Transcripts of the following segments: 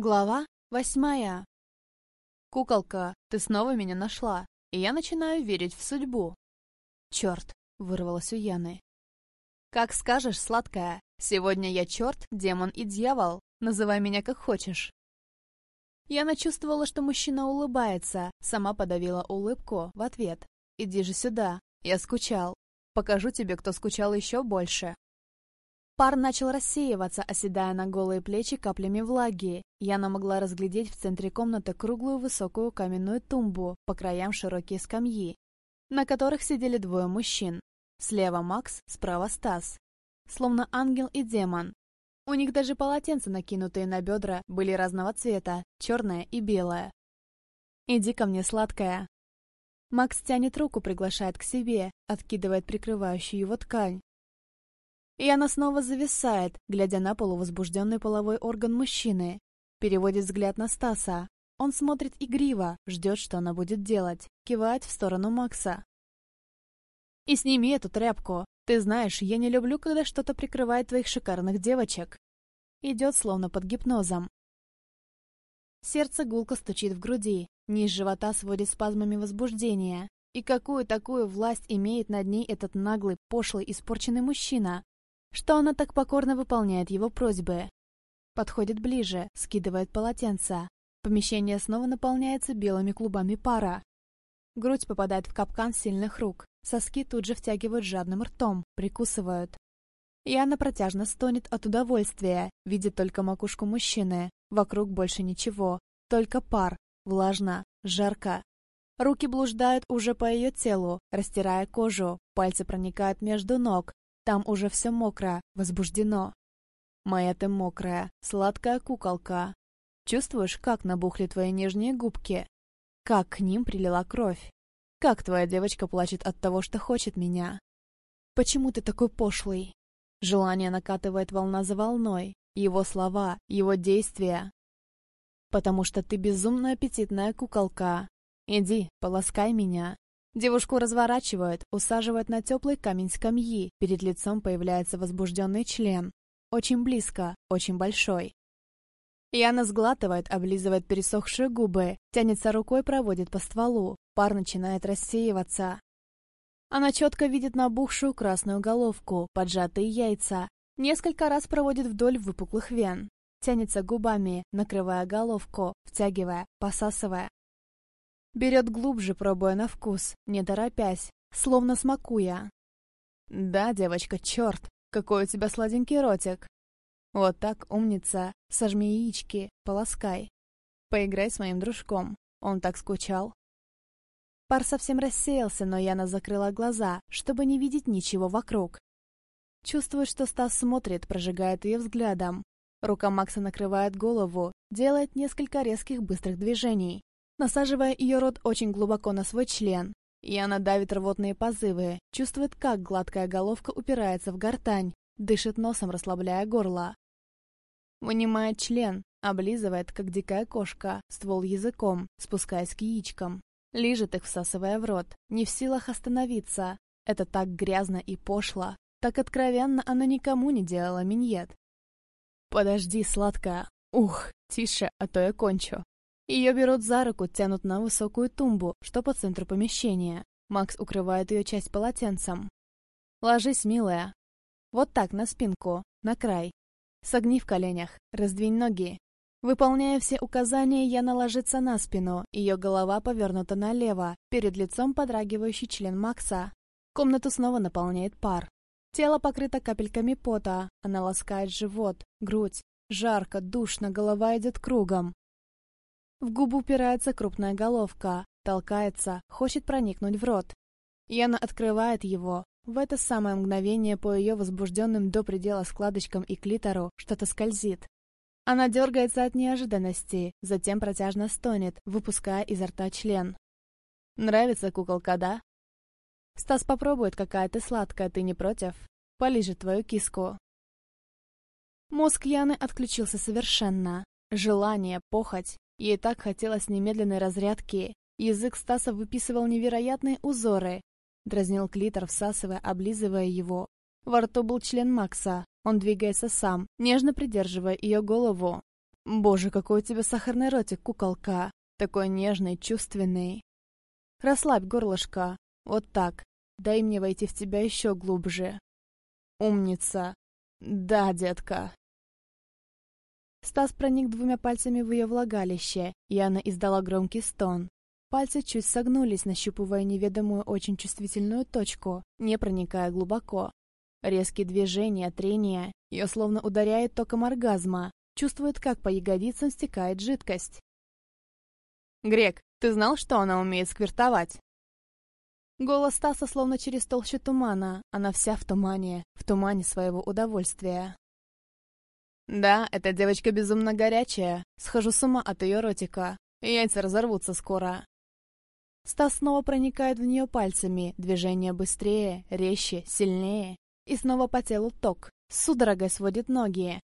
Глава восьмая. «Куколка, ты снова меня нашла, и я начинаю верить в судьбу». «Черт!» — вырвалось у Яны. «Как скажешь, сладкая. Сегодня я черт, демон и дьявол. Называй меня как хочешь». Яна чувствовала, что мужчина улыбается, сама подавила улыбку в ответ. «Иди же сюда. Я скучал. Покажу тебе, кто скучал еще больше». Пар начал рассеиваться, оседая на голые плечи каплями влаги. Яна могла разглядеть в центре комнаты круглую высокую каменную тумбу, по краям широкие скамьи, на которых сидели двое мужчин. Слева Макс, справа Стас. Словно ангел и демон. У них даже полотенца, накинутые на бедра, были разного цвета, черное и белое. «Иди ко мне, сладкая». Макс тянет руку, приглашает к себе, откидывает прикрывающую его ткань. И она снова зависает, глядя на полувозбужденный половой орган мужчины. Переводит взгляд на Стаса. Он смотрит игриво, ждет, что она будет делать, кивает в сторону Макса. «И сними эту тряпку. Ты знаешь, я не люблю, когда что-то прикрывает твоих шикарных девочек». Идет словно под гипнозом. Сердце гулко стучит в груди, низ живота сводит спазмами возбуждения. И какую такую власть имеет над ней этот наглый, пошлый, испорченный мужчина? Что она так покорно выполняет его просьбы. Подходит ближе, скидывает полотенце. Помещение снова наполняется белыми клубами пара. Грудь попадает в капкан сильных рук. Соски тут же втягивают жадным ртом, прикусывают. Яна протяжно стонет от удовольствия, видит только макушку мужчины. Вокруг больше ничего, только пар, влажно, жарко. Руки блуждают уже по ее телу, растирая кожу, пальцы проникают между ног, там уже все мокро, возбуждено. Моя ты мокрая, сладкая куколка. Чувствуешь, как набухли твои нежные губки? Как к ним прилила кровь? Как твоя девочка плачет от того, что хочет меня? Почему ты такой пошлый? Желание накатывает волна за волной. Его слова, его действия. Потому что ты безумно аппетитная куколка. Иди, полоскай меня. Девушку разворачивают, усаживают на теплый камень скамьи, перед лицом появляется возбужденный член. Очень близко, очень большой. Яна сглатывает, облизывает пересохшие губы, тянется рукой, проводит по стволу. Пар начинает рассеиваться. Она четко видит набухшую красную головку, поджатые яйца. Несколько раз проводит вдоль выпуклых вен. Тянется губами, накрывая головку, втягивая, посасывая. Берет глубже, пробуя на вкус, не торопясь, словно смакуя. «Да, девочка, черт, какой у тебя сладенький ротик!» «Вот так, умница, сожми яички, полоскай. Поиграй с моим дружком, он так скучал». Пар совсем рассеялся, но Яна закрыла глаза, чтобы не видеть ничего вокруг. Чувствует, что Стас смотрит, прожигает ее взглядом. Рука Макса накрывает голову, делает несколько резких быстрых движений насаживая ее рот очень глубоко на свой член. И она давит рвотные позывы, чувствует, как гладкая головка упирается в гортань, дышит носом, расслабляя горло. Вынимает член, облизывает, как дикая кошка, ствол языком, спускаясь к яичкам. Лижет их, всасывая в рот, не в силах остановиться. Это так грязно и пошло. Так откровенно она никому не делала миньет. «Подожди, сладкая. Ух, тише, а то я кончу». Ее берут за руку, тянут на высокую тумбу, что по центру помещения. Макс укрывает ее часть полотенцем. «Ложись, милая. Вот так, на спинку, на край. Согни в коленях, раздвинь ноги». Выполняя все указания, Яна ложится на спину, ее голова повернута налево, перед лицом подрагивающий член Макса. Комнату снова наполняет пар. Тело покрыто капельками пота, она ласкает живот, грудь. Жарко, душно, голова идет кругом. В губу упирается крупная головка, толкается, хочет проникнуть в рот. Яна открывает его. В это самое мгновение по ее возбужденным до предела складочкам и клитору что-то скользит. Она дергается от неожиданности, затем протяжно стонет, выпуская изо рта член. «Нравится куколка, да?» «Стас попробует, какая ты сладкая, ты не против? Полижет твою киску». Мозг Яны отключился совершенно. Желание, похоть, Ей так хотелось немедленной разрядки. Язык Стаса выписывал невероятные узоры. Дразнил клитор, всасывая, облизывая его. Во рту был член Макса. Он двигается сам, нежно придерживая ее голову. Боже, какой у тебя сахарный ротик, куколка. Такой нежный, чувственный. Расслабь горлышко. Вот так. Дай мне войти в тебя еще глубже. Умница. Да, детка. Стас проник двумя пальцами в ее влагалище, и она издала громкий стон. Пальцы чуть согнулись, нащупывая неведомую очень чувствительную точку, не проникая глубоко. Резкие движения, трения, ее словно ударяет током оргазма, чувствует, как по ягодицам стекает жидкость. «Грек, ты знал, что она умеет сквертовать?» Голос Стаса словно через толщу тумана, она вся в тумане, в тумане своего удовольствия. «Да, эта девочка безумно горячая. Схожу с ума от ее ротика. Яйца разорвутся скоро». Стас снова проникает в нее пальцами, движение быстрее, резче, сильнее. И снова по телу ток, судорогой сводит ноги.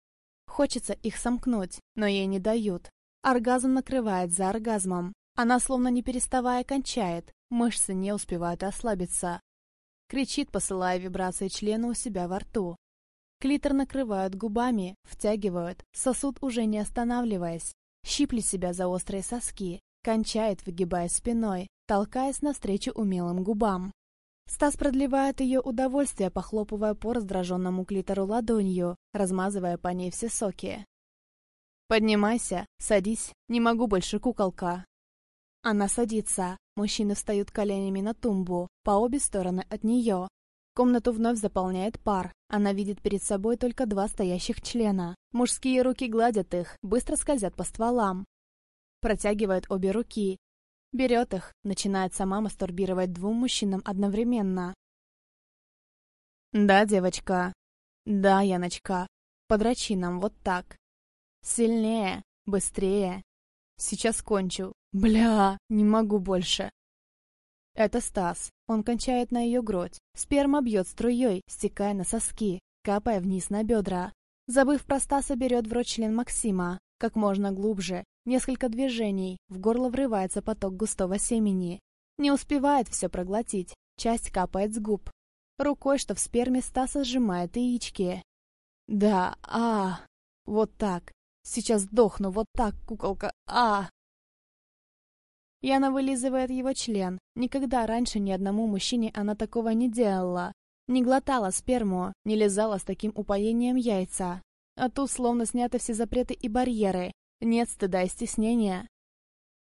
Хочется их сомкнуть, но ей не дают. Оргазм накрывает за оргазмом. Она словно не переставая кончает, мышцы не успевают ослабиться. Кричит, посылая вибрации члена у себя во рту. Клитор накрывают губами, втягивают, сосуд уже не останавливаясь. Щиплет себя за острые соски, кончает, выгибая спиной, толкаясь навстречу умелым губам. Стас продлевает ее удовольствие, похлопывая по раздраженному клитору ладонью, размазывая по ней все соки. «Поднимайся, садись, не могу больше, куколка». Она садится, мужчины встают коленями на тумбу, по обе стороны от нее. Комнату вновь заполняет пар, она видит перед собой только два стоящих члена. Мужские руки гладят их, быстро скользят по стволам. Протягивает обе руки. Берет их, начинает сама мастурбировать двум мужчинам одновременно. «Да, девочка. Да, Яночка. Подрачи нам вот так. Сильнее, быстрее. Сейчас кончу. Бля, не могу больше. Это Стас. Он кончает на ее грудь. Сперма бьет струей, стекая на соски, капая вниз на бедра. Забыв про Стаса, берет в рот член Максима. Как можно глубже. Несколько движений. В горло врывается поток густого семени. Не успевает все проглотить. Часть капает с губ. Рукой, что в сперме Стаса сжимает яички. Да, а, вот так. Сейчас сдохну, вот так, куколка, а! Яна вылизывает его член. Никогда раньше ни одному мужчине она такого не делала. Не глотала сперму, не лизала с таким упоением яйца. А тут словно сняты все запреты и барьеры. Нет стыда и стеснения.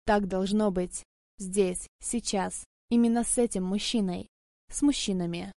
Так должно быть. Здесь, сейчас. Именно с этим мужчиной. С мужчинами.